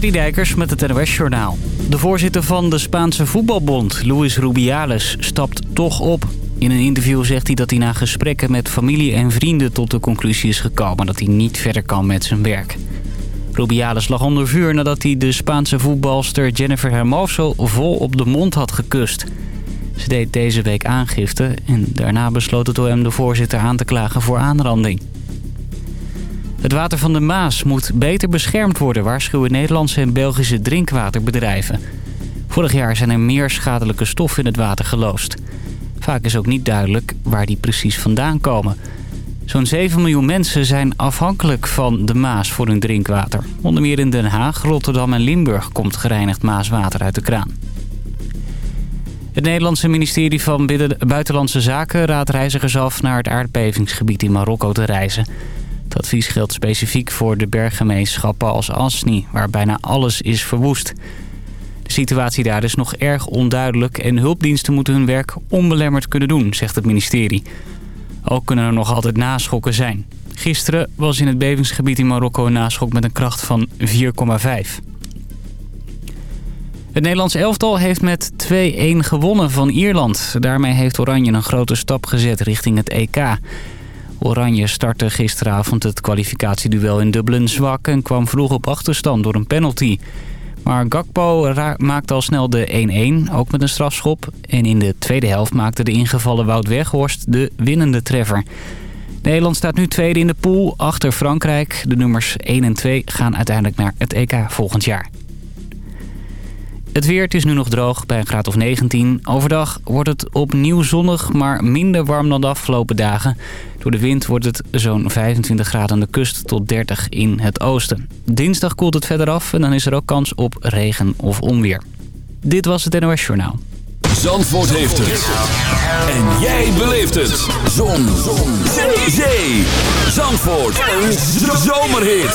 Dijkers met het NOS Journaal. De voorzitter van de Spaanse voetbalbond, Luis Rubiales, stapt toch op. In een interview zegt hij dat hij na gesprekken met familie en vrienden tot de conclusie is gekomen dat hij niet verder kan met zijn werk. Rubiales lag onder vuur nadat hij de Spaanse voetbalster Jennifer Hermoso vol op de mond had gekust. Ze deed deze week aangifte en daarna besloot het OM de voorzitter aan te klagen voor aanranding. Het water van de Maas moet beter beschermd worden, waarschuwen Nederlandse en Belgische drinkwaterbedrijven. Vorig jaar zijn er meer schadelijke stoffen in het water geloosd. Vaak is ook niet duidelijk waar die precies vandaan komen. Zo'n 7 miljoen mensen zijn afhankelijk van de Maas voor hun drinkwater. Onder meer in Den Haag, Rotterdam en Limburg komt gereinigd Maaswater uit de kraan. Het Nederlandse ministerie van Buitenlandse Zaken raadt reizigers af naar het aardbevingsgebied in Marokko te reizen. Het advies geldt specifiek voor de berggemeenschappen als Asni, waar bijna alles is verwoest. De situatie daar is nog erg onduidelijk en hulpdiensten moeten hun werk onbelemmerd kunnen doen, zegt het ministerie. Ook kunnen er nog altijd naschokken zijn. Gisteren was in het bevingsgebied in Marokko een naschok met een kracht van 4,5. Het Nederlands elftal heeft met 2-1 gewonnen van Ierland. Daarmee heeft Oranje een grote stap gezet richting het EK. Oranje startte gisteravond het kwalificatieduel in Dublin zwak... en kwam vroeg op achterstand door een penalty. Maar Gakpo maakte al snel de 1-1, ook met een strafschop. En in de tweede helft maakte de ingevallen Wout Weghorst de winnende treffer. Nederland staat nu tweede in de pool achter Frankrijk. De nummers 1 en 2 gaan uiteindelijk naar het EK volgend jaar. Het weer, het is nu nog droog bij een graad of 19. Overdag wordt het opnieuw zonnig, maar minder warm dan de afgelopen dagen. Door de wind wordt het zo'n 25 graden aan de kust tot 30 in het oosten. Dinsdag koelt het verder af en dan is er ook kans op regen of onweer. Dit was het NOS Journaal. Zandvoort heeft het. En jij beleeft het. Zon. Zon. Zee. Zandvoort. Een zomerhit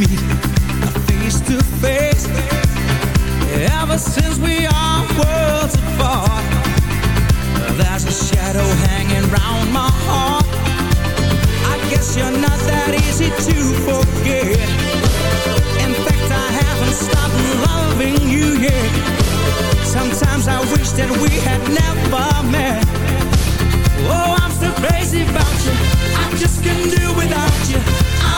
face to face. Ever since we are worlds apart, there's a shadow hanging round my heart. I guess you're not that easy to forget. In fact, I haven't stopped loving you yet. Sometimes I wish that we had never met. Oh, I'm so crazy about you. I just can't do without you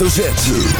hoofdletter Z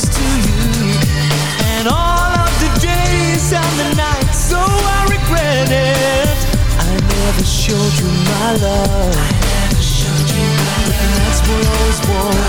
to you. And all of the days and the nights So I regret it. I never showed you my love. I never showed you my love. And that's what I was born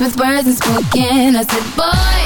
with words and spoken. I said, boy.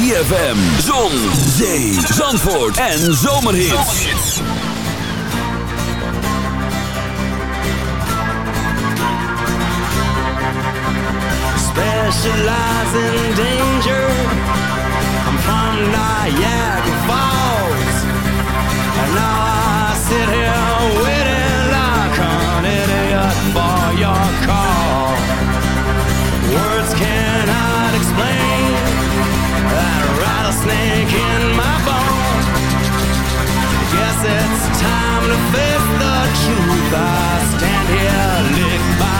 ZFM, Zon, Zee, Zandvoort en Zomerhits. Specialize in danger. I'm from Niagara Falls. And now I sit. snake in my bones. Guess it's time to face the truth. I stand here licked by.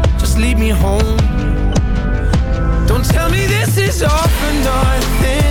just lead me home. Don't tell me this is all for nothing.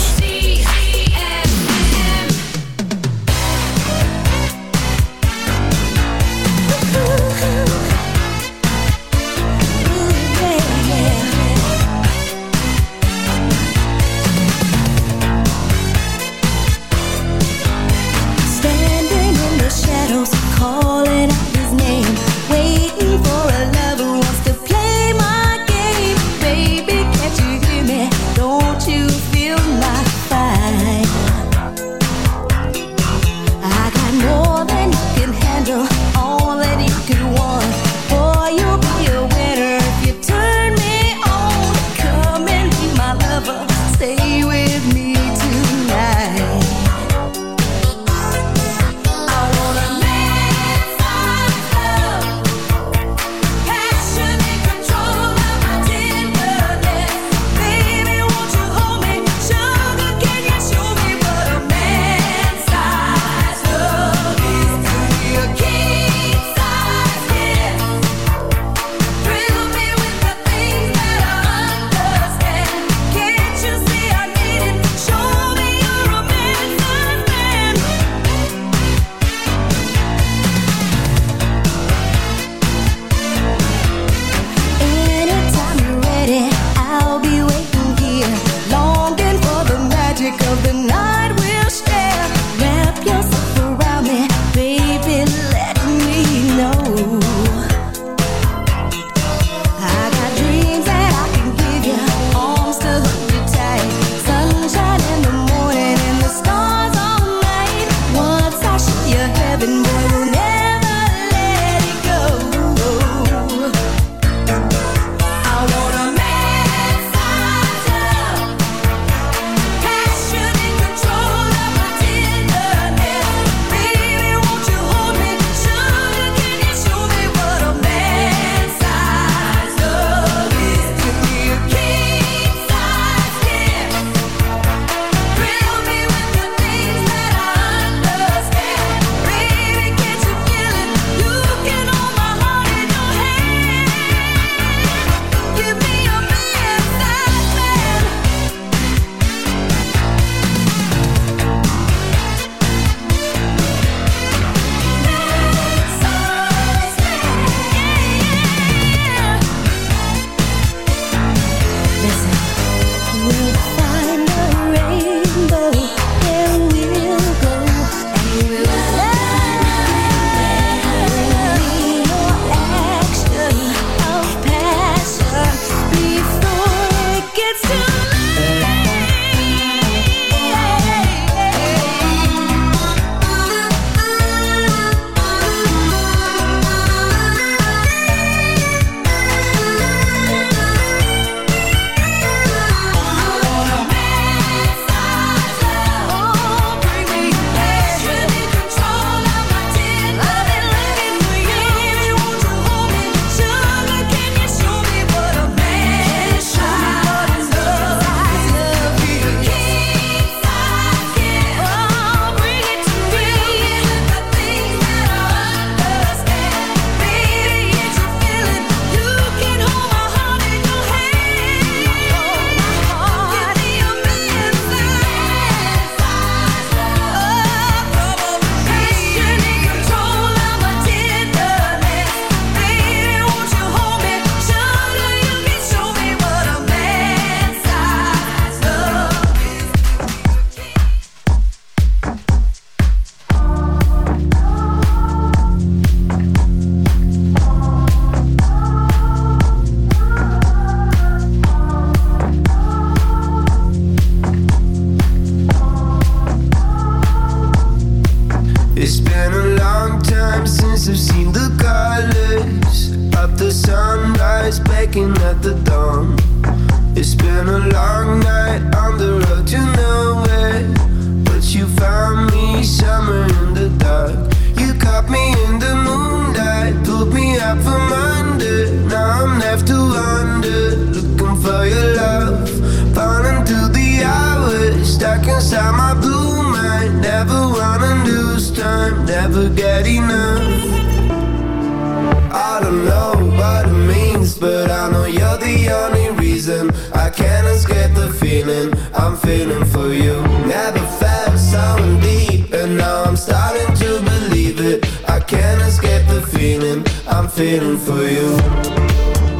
I can't escape the feeling I'm feeling for you. Never felt so deep And now I'm starting to believe it. I can't escape the feeling I'm feeling for you.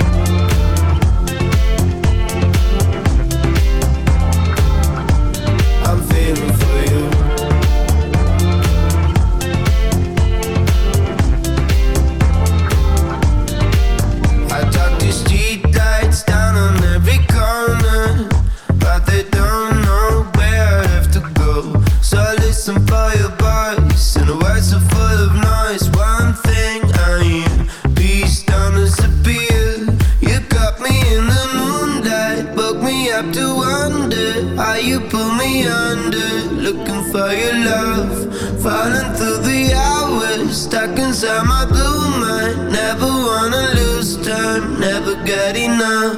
now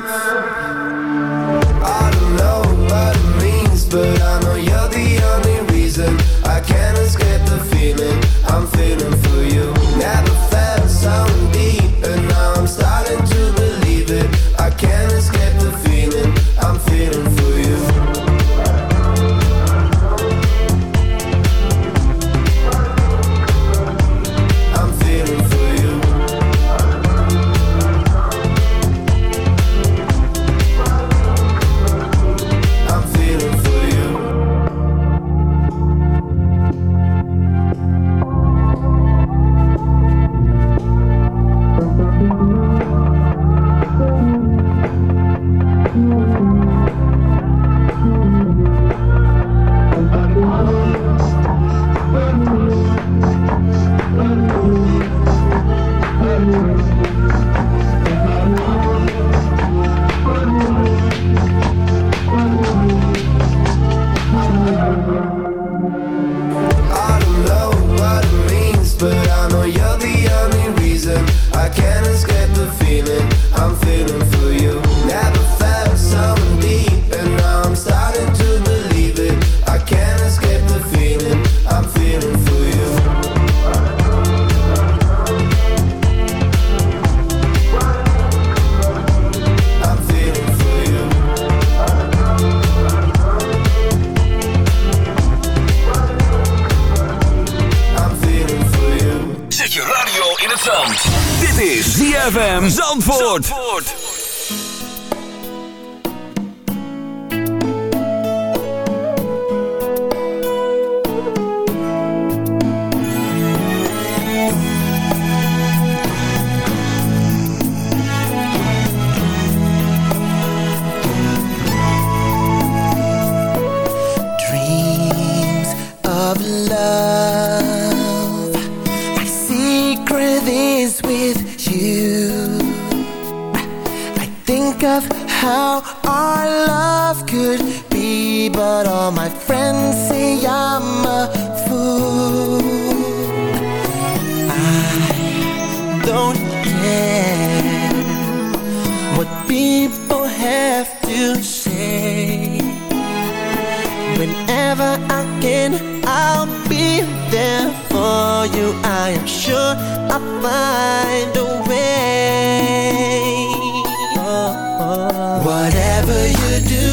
do